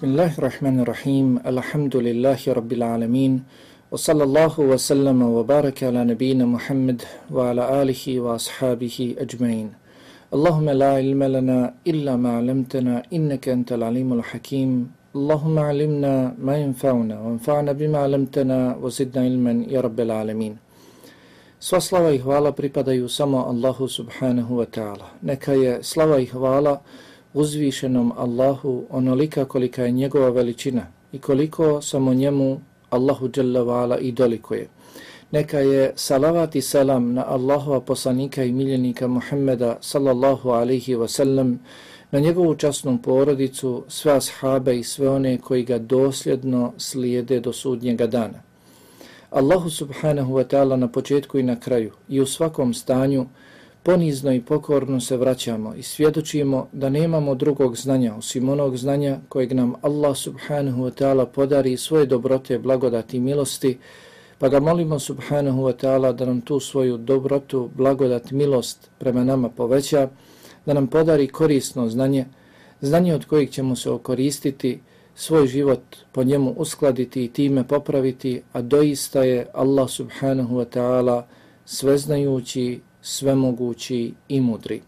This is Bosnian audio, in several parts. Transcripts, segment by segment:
Bismillahirrahmanirrahim. Alhamdulillahi rabbil alamin. Wa sallallahu wa sallama wa baraka ala nabina Muhammad wa ala alihi wa ashabihi ajmain. Allahumma la ilma lana illa ma علمتنا innaka antal alimul hakim. Allahumma علمنا ma yanfa'una وانفعنا بما bima وزدنا wa zidna ilman ya rabbil alamin. Sva slava i hvala pripadaju samo Allahu subhanahu wa ta'ala. Neka je slava i hvala uzvišenom Allahu onolika kolika je njegova veličina i koliko samo njemu Allahu dželle i dolikuje. Neka je salavat i selam na Allahova poslanika i miljenika Muhammeda sallallahu alaihi wasallam, na njegovu časnu porodicu, sve ashabe i sve one koji ga dosljedno slijede do sudnjega dana. Allahu subhanahu wa ta'ala na početku i na kraju i u svakom stanju ponizno i pokorno se vraćamo i svjedočimo da nemamo drugog znanja osim onog znanja kojeg nam Allah subhanahu wa ta'ala podari svoje dobrote, blagodati i milosti, pa ga molimo subhanahu wa ta'ala da nam tu svoju dobrotu, blagodat, milost prema nama poveća, da nam podari korisno znanje, znanje od kojeg ćemo se okoristiti, svoj život po njemu uskladiti i time popraviti, a doista je Allah subhanahu wa ta'ala sveznajući, svemogući i mudri.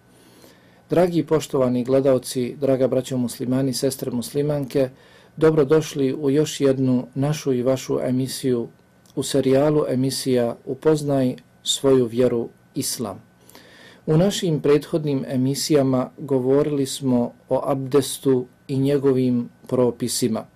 Dragi poštovani gledalci, draga braćo muslimani, sestre muslimanke, dobrodošli u još jednu našu i vašu emisiju u serijalu emisija Upoznaj svoju vjeru Islam. U našim prethodnim emisijama govorili smo o abdestu i njegovim propisima,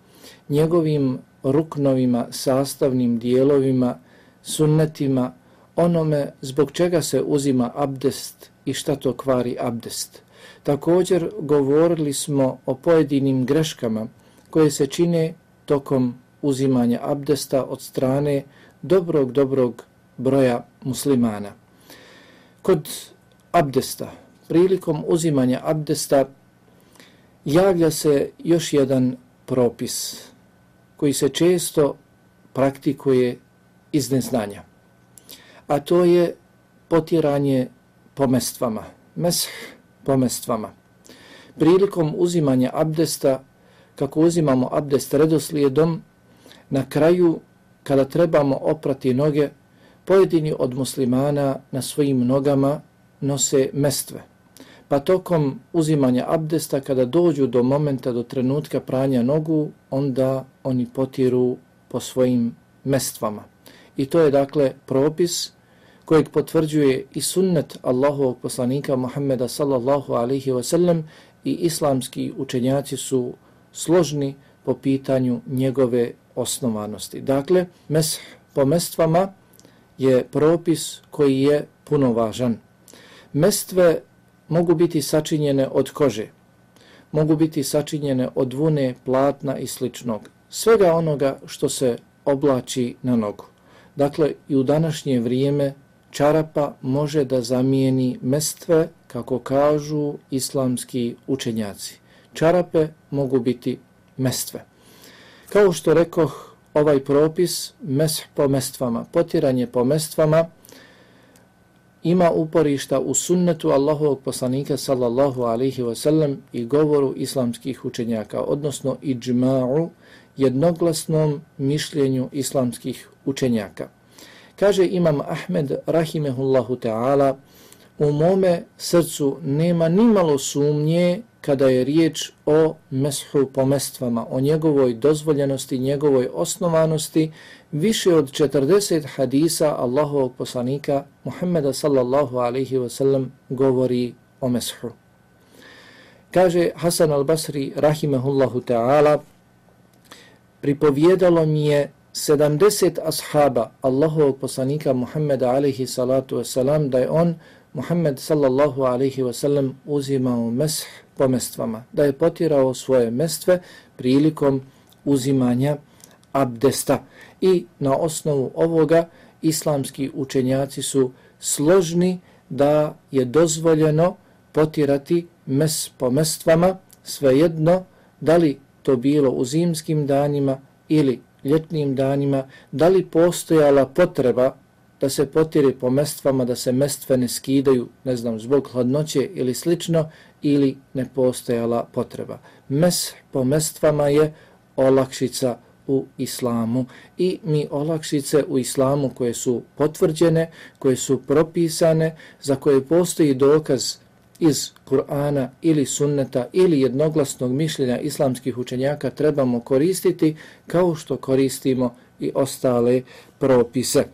njegovim ruknovima, sastavnim dijelovima, sunnetima, onome zbog čega se uzima abdest i šta to kvari abdest. Također govorili smo o pojedinim greškama koje se čine tokom uzimanja abdesta od strane dobrog, dobrog broja muslimana. Kod abdesta, prilikom uzimanja abdesta, javlja se još jedan propis koji se često praktikuje iz neznanja a to je potiranje pomestvama, mesh pomestvama. Prilikom uzimanja abdesta, kako uzimamo abdest redoslijedom, na kraju, kada trebamo oprati noge, pojedini od muslimana na svojim nogama nose mestve. Pa tokom uzimanja abdesta, kada dođu do momenta, do trenutka pranja nogu, onda oni potiru po svojim mestvama. I to je dakle propis kojeg potvrđuje i sunnet Allahovog poslanika Muhammeda sallallahu alaihi wasallam i islamski učenjaci su složni po pitanju njegove osnovanosti. Dakle, mesh po mestvama je propis koji je puno važan. Mestve mogu biti sačinjene od kože, mogu biti sačinjene od vune, platna i sličnog. Svega onoga što se oblači na nogu. Dakle, i u današnje vrijeme čarapa može da zamijeni mestve, kako kažu islamski učenjaci. Čarape mogu biti mestve. Kao što rekoh, ovaj propis, mesh po mestvama, potiranje po mestvama, ima uporišta u sunnetu Allahovog poslanika sallallahu alaihi wasallam i govoru islamskih učenjaka, odnosno iđma'u, jednoglasnom mišljenju islamskih učenjaka. Kaže Imam Ahmed rahimehullahu ta'ala, u mome srcu nema ni malo sumnje kada je riječ o meshu pomestvama, o njegovoj dozvoljenosti, njegovoj osnovanosti, više od 40 hadisa Allahovog poslanika Muhammeda sallallahu alaihi wa sallam govori o meshu. Kaže Hasan al-Basri rahimehullahu ta'ala, pripovjedalo mi je 70 ashaba Allahovog poslanika Muhammeda alaihi salatu wasalam da je on Muhammed sallallahu alaihi wasalam uzimao mesh po mestvama, da je potirao svoje mestve prilikom uzimanja abdesta. I na osnovu ovoga islamski učenjaci su složni da je dozvoljeno potirati mes po mestvama svejedno da li to bilo u zimskim danima ili ljetnim danima, da li postojala potreba da se potire po mestvama, da se mestve ne skidaju, ne znam, zbog hladnoće ili slično, ili ne postojala potreba. Mes po mestvama je olakšica u islamu i mi olakšice u islamu koje su potvrđene, koje su propisane, za koje postoji dokaz iz Kur'ana ili sunneta ili jednoglasnog mišljenja islamskih učenjaka trebamo koristiti kao što koristimo i ostale propise.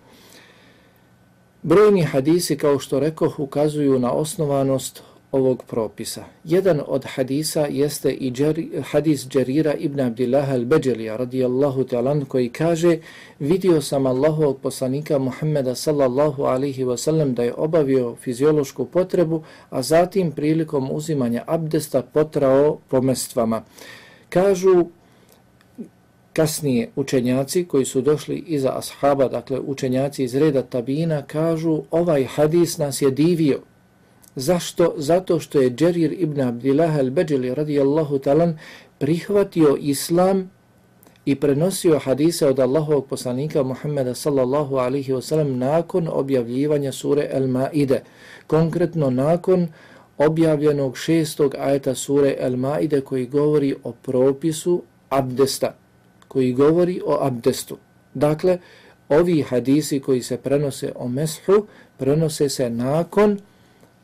Brojni hadisi, kao što rekoh, ukazuju na osnovanost ovog propisa. Jedan od hadisa jeste i džer, hadis Džerira ibn Abdillah al-Beđelija radijallahu ta'ala koji kaže vidio sam Allahovog poslanika Muhammeda sallallahu alihi wasallam da je obavio fiziološku potrebu, a zatim prilikom uzimanja abdesta potrao po mestvama. Kažu kasnije učenjaci koji su došli iza ashaba, dakle učenjaci iz reda tabina, kažu ovaj hadis nas je divio, Zašto? Zato što je Džerir ibn Abdillah al-Beđeli radijallahu talan prihvatio islam i prenosio hadise od Allahovog poslanika Muhammeda sallallahu alihi wasallam nakon objavljivanja sure Al-Ma'ide. Konkretno nakon objavljenog šestog ajeta sure Al-Ma'ide koji govori o propisu abdesta, koji govori o abdestu. Dakle, ovi hadisi koji se prenose o meshu, prenose se nakon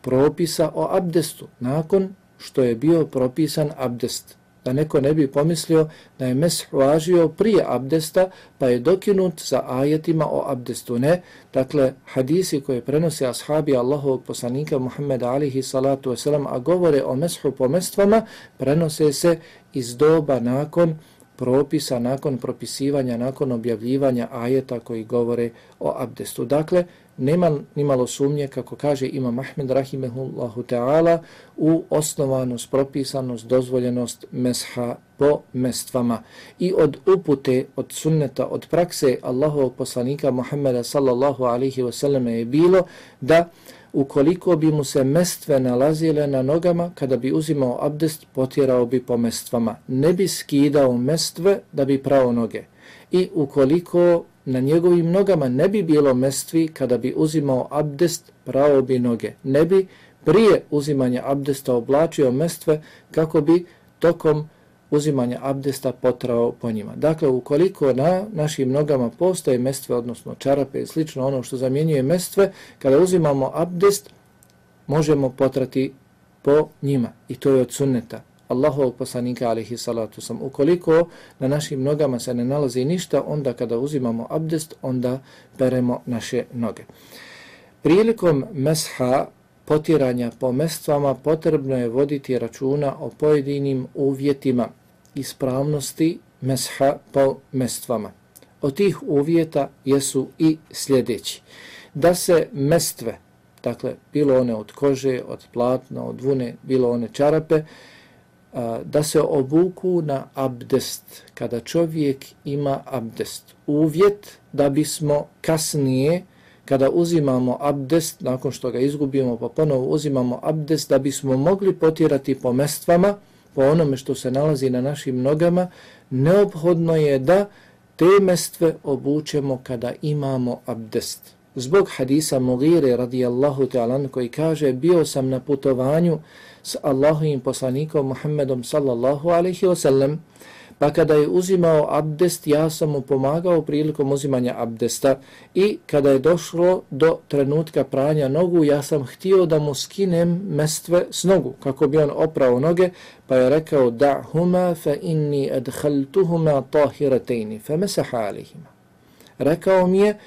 propisa o abdestu, nakon što je bio propisan abdest. Da neko ne bi pomislio da je mesh važio prije abdesta, pa je dokinut sa ajetima o abdestu. Ne, dakle, hadisi koje prenose ashabi Allahovog poslanika Muhammeda alihi salatu wasalam, a govore o meshu pomestvama, prenose se iz doba nakon propisa, nakon propisivanja, nakon objavljivanja ajeta koji govore o abdestu. Dakle, nema nimalo sumnje, kako kaže Imam Ahmed Rahimehullahu Teala, u osnovanost, propisanost, dozvoljenost mesha po mestvama. I od upute, od sunneta, od prakse Allahovog poslanika Muhammeda sallallahu alihi wasallam je bilo da ukoliko bi mu se mestve nalazile na nogama, kada bi uzimao abdest, potjerao bi po mestvama. Ne bi skidao mestve da bi prao noge. I ukoliko na njegovim nogama ne bi bilo mestvi kada bi uzimao abdest, pravo bi noge. Ne bi prije uzimanja abdesta oblačio mestve kako bi tokom uzimanja abdesta potrao po njima. Dakle, ukoliko na našim nogama postoje mestve, odnosno čarape, slično ono što zamjenjuje mestve, kada uzimamo abdest, možemo potrati po njima. I to je od sunneta. Allahovog poslanika alihi salatu sam. Ukoliko na našim nogama se ne nalazi ništa, onda kada uzimamo abdest, onda peremo naše noge. Prilikom mesha potiranja po mestvama potrebno je voditi računa o pojedinim uvjetima ispravnosti mesha po mestvama. Od tih uvjeta jesu i sljedeći. Da se mestve, dakle bilo one od kože, od platna, od vune, bilo one čarape, da se obuku na abdest kada čovjek ima abdest. Uvjet da bismo kasnije kada uzimamo abdest nakon što ga izgubimo pa ponovo uzimamo abdest da bismo mogli potirati po mestvama po onome što se nalazi na našim nogama neophodno je da te mestve obučemo kada imamo abdest. Zbog hadisa Mugire radijallahu ta'ala koji kaže bio sam na putovanju s Allahovim poslanikom Muhammedom sallallahu alaihi wasallam, pa kada je uzimao abdest, ja sam mu pomagao prilikom uzimanja abdesta i kada je došlo do trenutka pranja nogu, ja sam htio da mu skinem mestve s nogu, kako bi on oprao noge, pa je rekao da huma fa inni adhaltuhuma tahiratejni, fa mesaha alihima. Rekao mi je,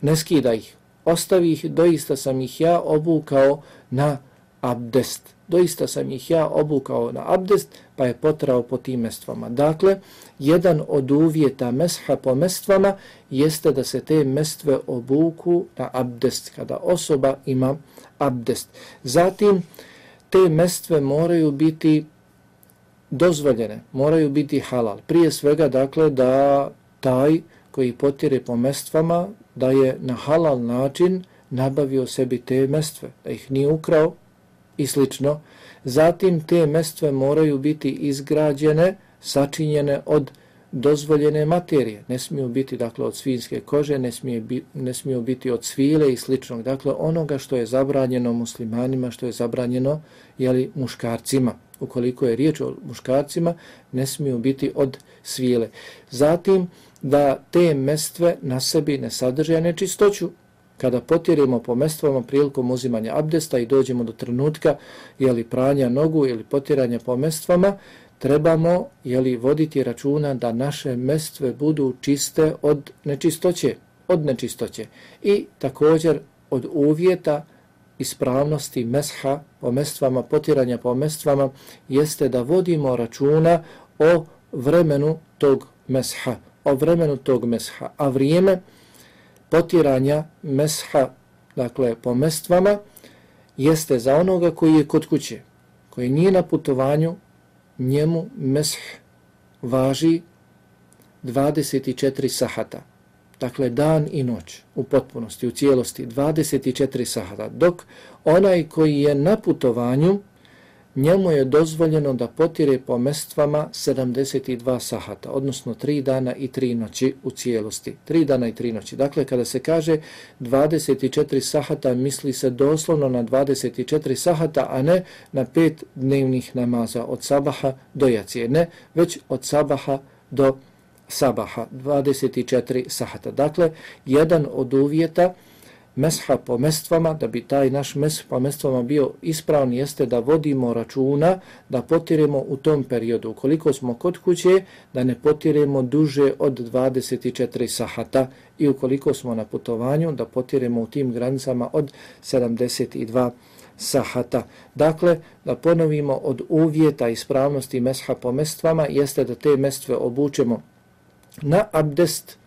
ne skidaj ih, ostavi ih, doista sam ih ja obukao na abdest doista sam ih ja obukao na abdest, pa je potrao po tim mestvama. Dakle, jedan od uvjeta mesha po mestvama jeste da se te mestve obuku na abdest, kada osoba ima abdest. Zatim, te mestve moraju biti dozvoljene, moraju biti halal. Prije svega, dakle, da taj koji potire po mestvama, da je na halal način nabavio sebi te mestve, da ih nije ukrao, i slično. Zatim te mestve moraju biti izgrađene, sačinjene od dozvoljene materije. Ne smiju biti dakle od svinske kože, ne smije bi, ne smiju biti od svile i sličnog. Dakle onoga što je zabranjeno muslimanima, što je zabranjeno jeli, muškarcima ukoliko je riječ o muškarcima, ne smiju biti od svile. Zatim, da te mestve na sebi ne sadrže nečistoću, kada potirimo po mestvama prilikom uzimanja abdesta i dođemo do trenutka jeli pranja nogu ili potiranja po mestvama, trebamo jeli, voditi računa da naše mestve budu čiste od nečistoće, od nečistoće. I također od uvjeta ispravnosti mesha po mestvama, potiranja po mestvama, jeste da vodimo računa o vremenu tog mesha, o vremenu tog mesha, a vrijeme potiranja mesha, dakle po mestvama, jeste za onoga koji je kod kuće, koji nije na putovanju, njemu mesh važi 24 sahata. Dakle, dan i noć u potpunosti, u cijelosti, 24 sahata. Dok onaj koji je na putovanju, njemu je dozvoljeno da potire po mestvama 72 sahata, odnosno 3 dana i 3 noći u cijelosti. 3 dana i 3 noći. Dakle, kada se kaže 24 sahata, misli se doslovno na 24 sahata, a ne na 5 dnevnih namaza od sabaha do jacije. Ne, već od sabaha do sabaha, 24 sahata. Dakle, jedan od uvjeta mesha po mestvama, da bi taj naš mesh po mestvama bio ispravan, jeste da vodimo računa, da potiremo u tom periodu. Ukoliko smo kod kuće, da ne potiremo duže od 24 sahata i ukoliko smo na putovanju, da potiremo u tim granicama od 72 sahata. Dakle, da ponovimo od uvjeta ispravnosti mesha po mestvama, jeste da te mestve obučemo na abdest,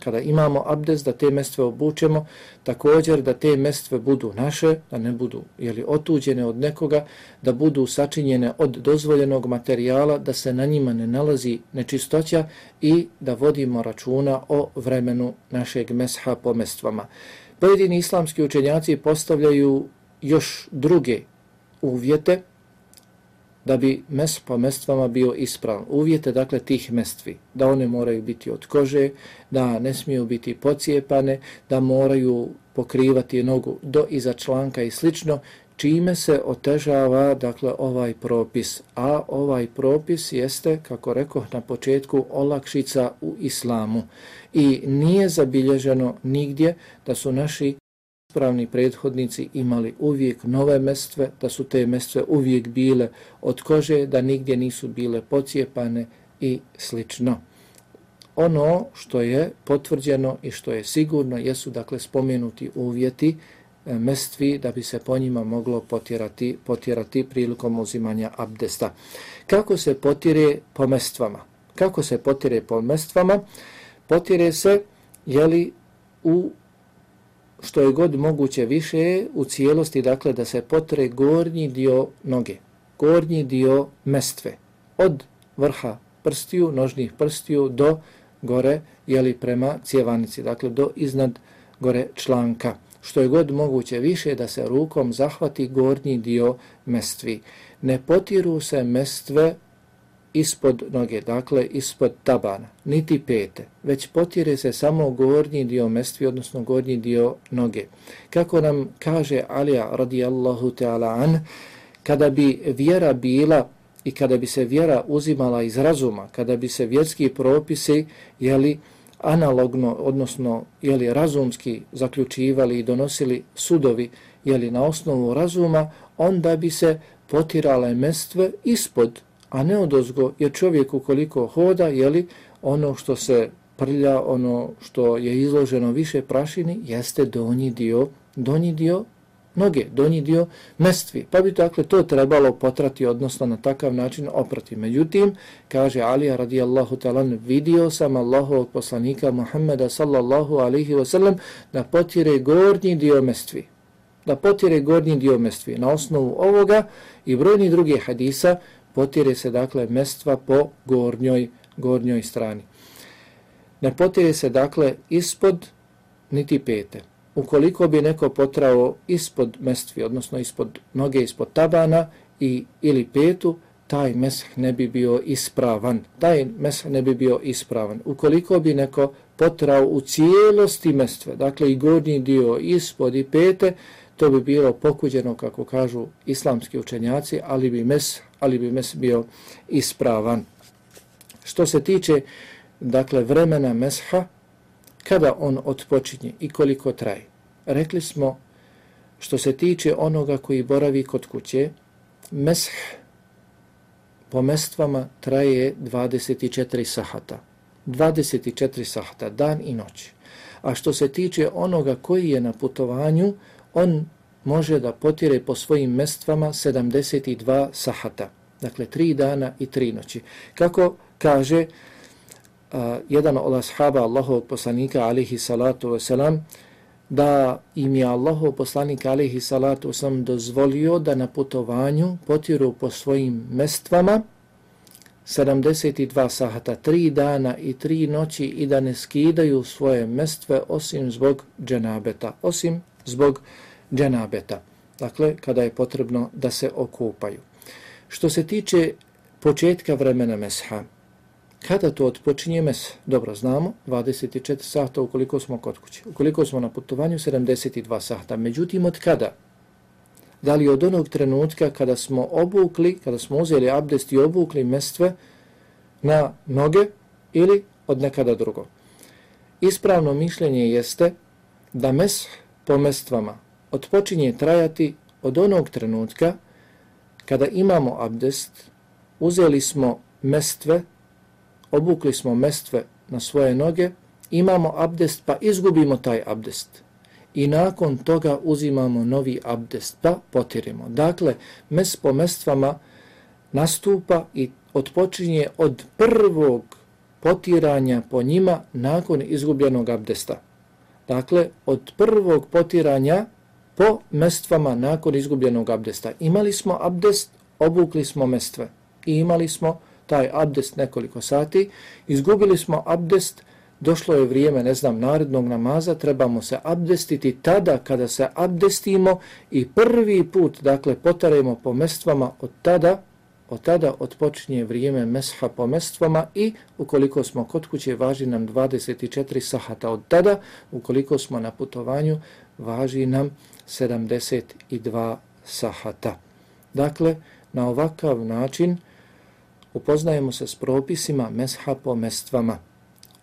kada imamo abdest, da te mestve obučemo, također da te mestve budu naše, da ne budu jeli, otuđene od nekoga, da budu sačinjene od dozvoljenog materijala, da se na njima ne nalazi nečistoća i da vodimo računa o vremenu našeg mesha po mestvama. Pojedini islamski učenjaci postavljaju još druge uvjete, da bi mes po mestvama bio ispravan. Uvjete, dakle, tih mestvi, da one moraju biti od kože, da ne smiju biti pocijepane, da moraju pokrivati nogu do iza članka i slično, čime se otežava, dakle, ovaj propis. A ovaj propis jeste, kako rekao na početku, olakšica u islamu. I nije zabilježeno nigdje da su naši ispravni prethodnici imali uvijek nove mestve, da su te mestve uvijek bile od kože, da nigdje nisu bile pocijepane i slično. Ono što je potvrđeno i što je sigurno jesu dakle spomenuti uvjeti e, mestvi da bi se po njima moglo potjerati, potjerati prilikom uzimanja abdesta. Kako se potire po mestvama? Kako se potire po mestvama? Potire se jeli, u što je god moguće više u cijelosti, dakle da se potre gornji dio noge, gornji dio mestve, od vrha prstiju, nožnih prstiju do gore, jeli prema cijevanici, dakle do iznad gore članka. Što je god moguće više da se rukom zahvati gornji dio mestvi. Ne potiru se mestve ispod noge, dakle ispod tabana, niti pete, već potire se samo gornji dio mestvi, odnosno gornji dio noge. Kako nam kaže Alija radijallahu ta'ala an, kada bi vjera bila i kada bi se vjera uzimala iz razuma, kada bi se vjerski propisi jeli, analogno, odnosno jeli, razumski zaključivali i donosili sudovi jeli, na osnovu razuma, onda bi se potirale mestve ispod a ne odozgo, jer čovjek ukoliko hoda, jeli, ono što se prlja, ono što je izloženo više prašini, jeste donji dio, donji dio noge, donji dio mestvi. Pa bi dakle to trebalo potrati, odnosno na takav način oprati. Međutim, kaže Alija radijallahu talan, vidio sam Allahovog poslanika Muhammeda sallallahu alihi wasallam da potire gornji dio mestvi. Da potire gornji dio mestvi. Na osnovu ovoga i brojni drugi hadisa potire se dakle mestva po gornjoj, gornjoj strani. Ne potire se dakle ispod niti pete. Ukoliko bi neko potrao ispod mestvi, odnosno ispod noge, ispod tabana i ili petu, taj mesh ne bi bio ispravan. Taj mesh ne bi bio ispravan. Ukoliko bi neko potrao u cijelosti mestve, dakle i gornji dio ispod i pete, to bi bilo pokuđeno, kako kažu islamski učenjaci, ali bi mes, ali bi mes bio ispravan. Što se tiče, dakle, vremena mesha, kada on odpočinje i koliko traje. Rekli smo, što se tiče onoga koji boravi kod kuće, mesh po mestvama traje 24 sahata. 24 sahata, dan i noć. A što se tiče onoga koji je na putovanju, on može da potire po svojim mestvama 72 sahata. Dakle, tri dana i tri noći. Kako kaže uh, jedan od ashaba Allahovog poslanika, alihi salatu wasalam, da im je Allahov poslanik, alihi salatu wasalam, dozvolio da na putovanju potiru po svojim mestvama 72 sahata, tri dana i tri noći i da ne skidaju svoje mestve osim zbog dženabeta, osim zbog dženabeta. Dakle, kada je potrebno da se okupaju. Što se tiče početka vremena mesha, kada to odpočinje mes? Dobro, znamo, 24 sata ukoliko smo kod kuće. Ukoliko smo na putovanju, 72 sata. Međutim, od kada? da li od onog trenutka kada smo obukli, kada smo uzeli abdest i obukli mestve na noge ili od nekada drugo. Ispravno mišljenje jeste da mes po mestvama odpočinje trajati od onog trenutka kada imamo abdest, uzeli smo mestve, obukli smo mestve na svoje noge, imamo abdest pa izgubimo taj abdest i nakon toga uzimamo novi abdest pa potirimo. Dakle, mes po mestvama nastupa i odpočinje od prvog potiranja po njima nakon izgubljenog abdesta. Dakle, od prvog potiranja po mestvama nakon izgubljenog abdesta. Imali smo abdest, obukli smo mestve i imali smo taj abdest nekoliko sati, izgubili smo abdest, došlo je vrijeme, ne znam, narednog namaza, trebamo se abdestiti tada kada se abdestimo i prvi put, dakle, potaremo po mestvama od tada, od tada otpočinje vrijeme mesha po mestvama i ukoliko smo kod kuće, važi nam 24 sahata od tada, ukoliko smo na putovanju, važi nam 72 sahata. Dakle, na ovakav način upoznajemo se s propisima mesha po mestvama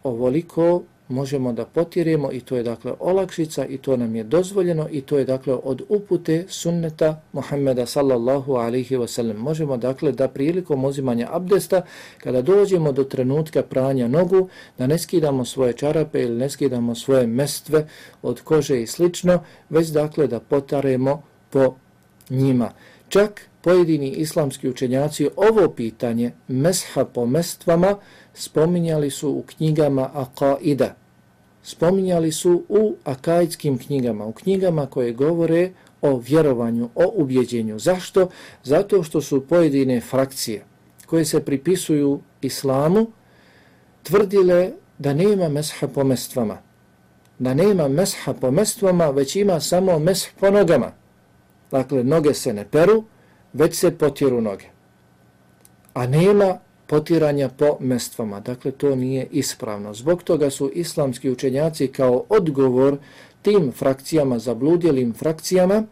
ovoliko možemo da potiremo i to je dakle olakšica i to nam je dozvoljeno i to je dakle od upute sunneta Muhammeda sallallahu alaihi wasallam. Možemo dakle da prilikom uzimanja abdesta kada dođemo do trenutka pranja nogu da ne skidamo svoje čarape ili ne skidamo svoje mestve od kože i slično, već dakle da potaremo po njima. Čak pojedini islamski učenjaci ovo pitanje mesha po mestvama spominjali su u knjigama Aqaida. Spominjali su u akajskim knjigama, u knjigama koje govore o vjerovanju, o ubjeđenju. Zašto? Zato što su pojedine frakcije koje se pripisuju islamu tvrdile da nema mesha po mestvama. Da nema mesha po mestvama, već ima samo mesh po nogama. Dakle, noge se ne peru, već se potiru noge. A nema potiranja po mestvama. Dakle, to nije ispravno. Zbog toga su islamski učenjaci kao odgovor tim frakcijama, zabludjelim frakcijama,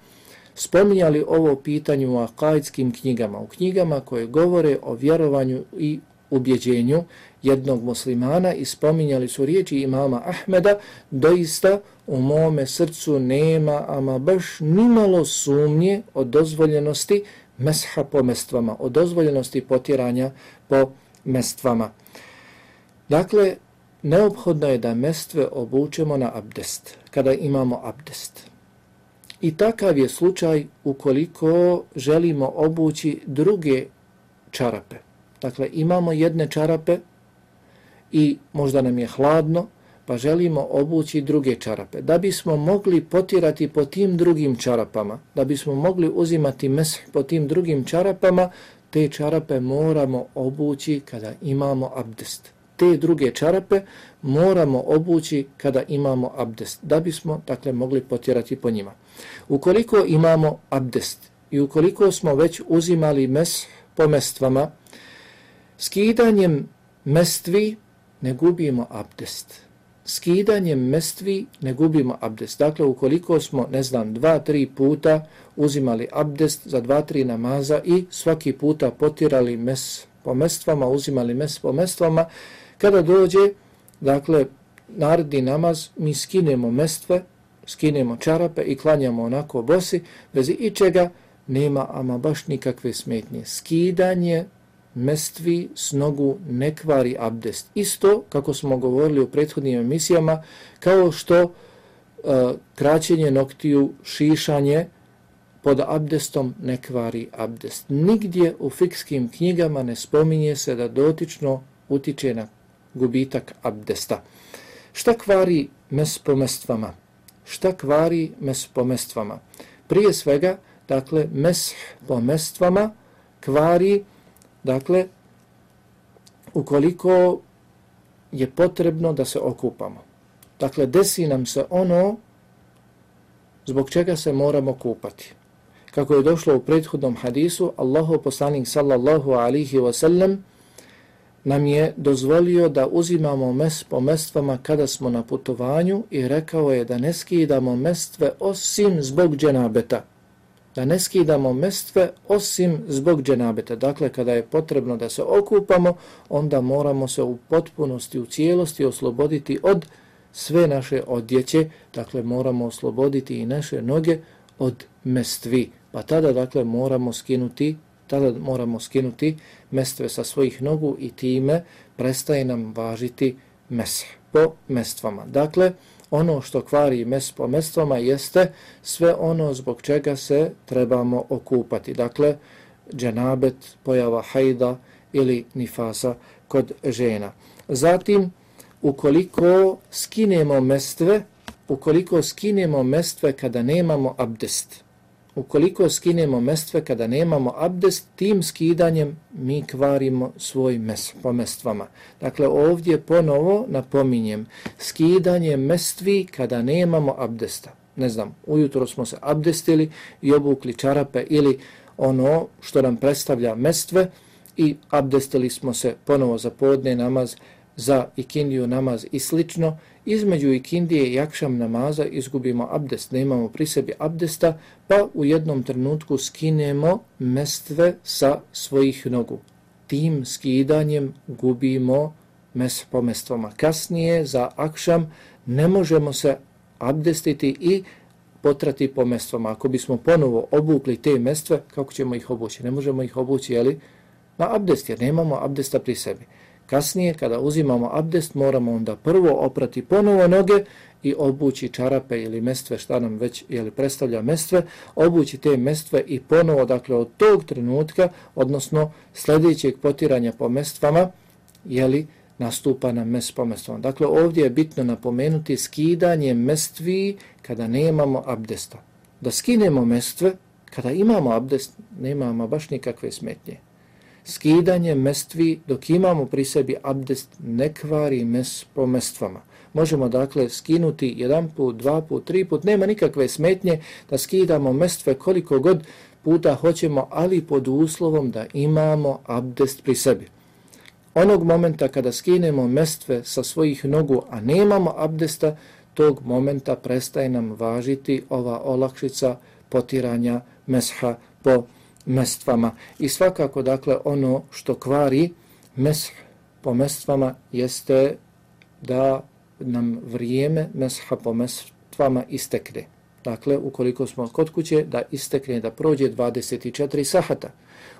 spominjali ovo pitanje u akajskim knjigama, u knjigama koje govore o vjerovanju i ubjeđenju jednog muslimana i spominjali su riječi imama Ahmeda, doista u mome srcu nema ama baš nimalo sumnje o dozvoljenosti mesha po mestvama, o dozvoljenosti potiranja po mestvama. Dakle, neophodno je da mestve obučemo na abdest, kada imamo abdest. I takav je slučaj ukoliko želimo obući druge čarape. Dakle, imamo jedne čarape i možda nam je hladno, pa želimo obući druge čarape. Da bismo mogli potirati po tim drugim čarapama, da bismo mogli uzimati mesh po tim drugim čarapama, te čarape moramo obući kada imamo abdest. Te druge čarape moramo obući kada imamo abdest, da bismo dakle mogli potirati po njima. Ukoliko imamo abdest i ukoliko smo već uzimali mes po mestvama, skidanjem mestvi ne gubimo abdest skidanjem mestvi ne gubimo abdest. Dakle, ukoliko smo, ne znam, dva, tri puta uzimali abdest za dva, tri namaza i svaki puta potirali mes po mestvama, uzimali mes po mestvama, kada dođe, dakle, naredni namaz, mi skinemo mestve, skinemo čarape i klanjamo onako bosi, bez ičega nema ama baš nikakve smetnje. Skidanje mestvi s nogu ne kvari abdest. Isto, kako smo govorili u prethodnim emisijama, kao što e, kraćenje noktiju, šišanje pod abdestom ne kvari abdest. Nigdje u fikskim knjigama ne spominje se da dotično utiče na gubitak abdesta. Šta kvari mes po mestvama? Šta kvari mes po mestvama? Prije svega, dakle, mes po mestvama kvari Dakle, ukoliko je potrebno da se okupamo. Dakle, desi nam se ono zbog čega se moramo kupati. Kako je došlo u prethodnom hadisu, Allahu poslanik sallallahu alihi wasallam nam je dozvolio da uzimamo mes po mestvama kada smo na putovanju i rekao je da ne skidamo mestve osim zbog dženabeta da ne skidamo mestve osim zbog dženabeta. Dakle, kada je potrebno da se okupamo, onda moramo se u potpunosti, u cijelosti osloboditi od sve naše odjeće. Dakle, moramo osloboditi i naše noge od mestvi. Pa tada, dakle, moramo skinuti tada moramo skinuti mestve sa svojih nogu i time prestaje nam važiti mes po mestvama. Dakle, ono što kvari mes po mestvama jeste sve ono zbog čega se trebamo okupati. Dakle, dženabet, pojava hajda ili nifasa kod žena. Zatim, ukoliko skinemo mestve, ukoliko skinemo mestve kada nemamo abdest, ukoliko skinemo mestve kada nemamo abdest, tim skidanjem mi kvarimo svoj mes po mestvama. Dakle, ovdje ponovo napominjem, skidanje mestvi kada nemamo abdesta. Ne znam, ujutro smo se abdestili i obukli čarape ili ono što nam predstavlja mestve i abdestili smo se ponovo za podne namaz, za ikindiju namaz i slično, između ikindije i jakšam namaza izgubimo abdest, ne imamo pri sebi abdesta, pa u jednom trenutku skinemo mestve sa svojih nogu. Tim skidanjem gubimo mes po mestvama. Kasnije za akšam ne možemo se abdestiti i potrati po mestvama. Ako bismo ponovo obukli te mestve, kako ćemo ih obući? Ne možemo ih obući, jeli? Na abdest, jer nemamo abdesta pri sebi. Kasnije, kada uzimamo abdest, moramo onda prvo oprati ponovo noge i obući čarape ili mestve, šta nam već jeli, predstavlja mestve, obući te mestve i ponovo, dakle, od tog trenutka, odnosno sljedećeg potiranja po mestvama, jeli, nastupa na mest po mestvama. Dakle, ovdje je bitno napomenuti skidanje mestvi kada nemamo abdesta. Da skinemo mestve, kada imamo abdest, nemamo baš nikakve smetnje skidanje mestvi dok imamo pri sebi abdest ne kvari mes po mestvama. Možemo dakle skinuti jedan put, dva put, tri put, nema nikakve smetnje da skidamo mestve koliko god puta hoćemo, ali pod uslovom da imamo abdest pri sebi. Onog momenta kada skinemo mestve sa svojih nogu, a nemamo abdesta, tog momenta prestaje nam važiti ova olakšica potiranja mesha po mestvama. I svakako, dakle, ono što kvari mesh po mestvama jeste da nam vrijeme mesha po mestvama istekne. Dakle, ukoliko smo kod kuće, da istekne, da prođe 24 sahata.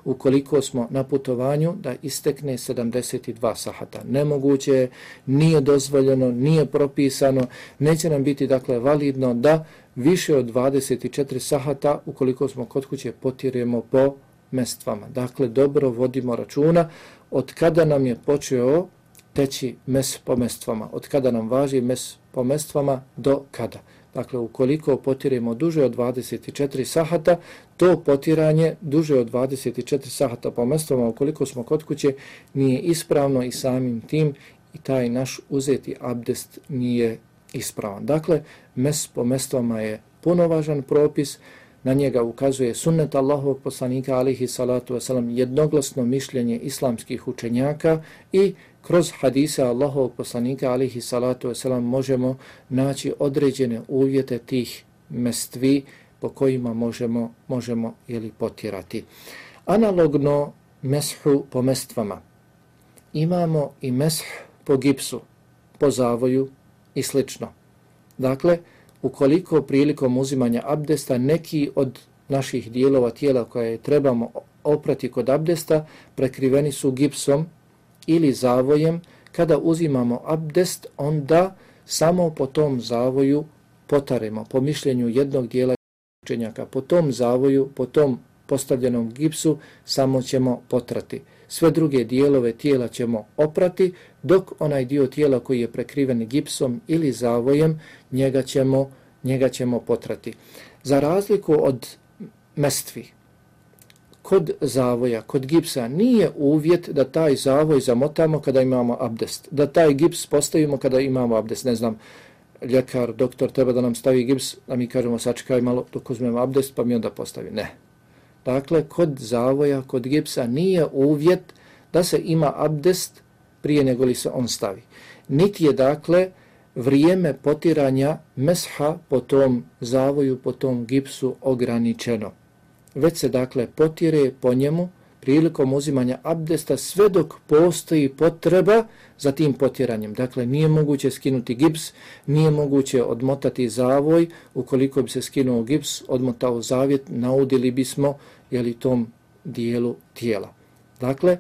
Ukoliko smo na putovanju, da istekne 72 sahata. Nemoguće, nije dozvoljeno, nije propisano, neće nam biti, dakle, validno da više od 24 sahata, ukoliko smo kod kuće, potiremo po mestvama. Dakle, dobro vodimo računa od kada nam je počeo teći mes po mestvama, od kada nam važi mes po mestvama do kada. Dakle, ukoliko potiremo duže od 24 sahata, to potiranje duže od 24 sahata po mestvama, ukoliko smo kod kuće, nije ispravno i samim tim i taj naš uzeti abdest nije ispravan. Dakle, mes po mestvama je punovažan propis, na njega ukazuje sunnet Allahovog poslanika alihi salatu wasalam, jednoglasno mišljenje islamskih učenjaka i kroz hadise Allahovog poslanika alihi salatu wasalam možemo naći određene uvjete tih mestvi po kojima možemo, možemo ili potjerati. Analogno meshu po mestvama imamo i mesh po gipsu, po zavoju i slično. Dakle, ukoliko prilikom uzimanja abdesta neki od naših dijelova tijela koje trebamo oprati kod abdesta prekriveni su gipsom ili zavojem, kada uzimamo abdest, onda samo po tom zavoju potaremo, po mišljenju jednog dijela učenjaka, po tom zavoju, po tom postavljenom gipsu, samo ćemo potrati. Sve druge dijelove tijela ćemo oprati, dok onaj dio tijela koji je prekriven gipsom ili zavojem, njega ćemo, njega ćemo potrati. Za razliku od mestvi, kod zavoja, kod gipsa, nije uvjet da taj zavoj zamotamo kada imamo abdest. Da taj gips postavimo kada imamo abdest. Ne znam, ljekar, doktor treba da nam stavi gips, a mi kažemo sačekaj malo dok uzmemo abdest pa mi onda postavi. Ne. Dakle, kod zavoja, kod gipsa nije uvjet da se ima abdest prije nego li se on stavi. Niti je, dakle, vrijeme potiranja mesha po tom zavoju, po tom gipsu ograničeno. Već se, dakle, potire po njemu prilikom uzimanja abdesta sve dok postoji potreba za tim potiranjem. Dakle, nije moguće skinuti gips, nije moguće odmotati zavoj. Ukoliko bi se skinuo gips, odmotao zavjet, naudili bismo jeli, tom dijelu tijela. Dakle,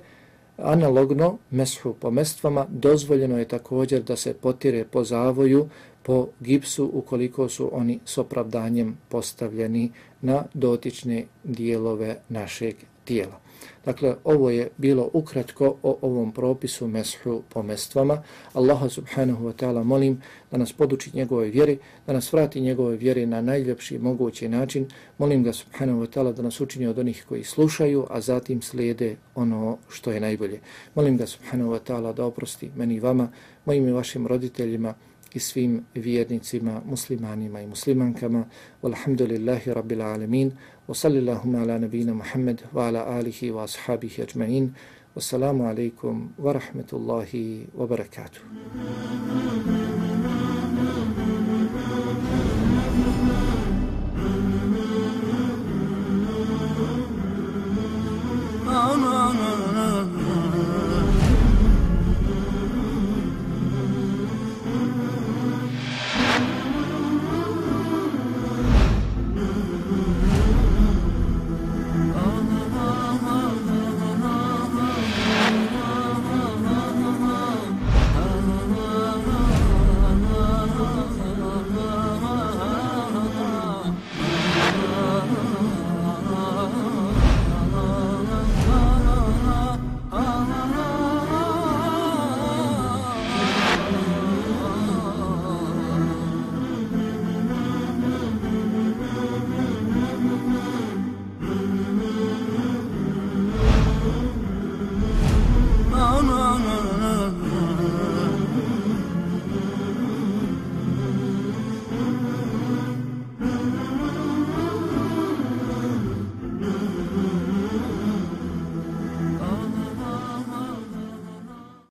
analogno meshu po mestvama dozvoljeno je također da se potire po zavoju, po gipsu ukoliko su oni s opravdanjem postavljeni na dotične dijelove našeg tijela. Dakle, ovo je bilo ukratko o ovom propisu meshu po mestvama. Allaha subhanahu wa ta'ala molim da nas poduči njegove vjeri, da nas vrati njegove vjeri na najljepši mogući način. Molim ga subhanahu wa ta'ala da nas učini od onih koji slušaju, a zatim slijede ono što je najbolje. Molim ga subhanahu wa ta'ala da oprosti meni i vama, mojim i vašim roditeljima, i svim vjernicima, muslimanima i muslimankama. Walhamdulillahi rabbil alemin. Wa sallillahuma ala nabina Muhammed wa ala alihi wa ashabihi ajma'in. Wassalamu alaikum wa rahmetullahi wa barakatuh. No, no, no.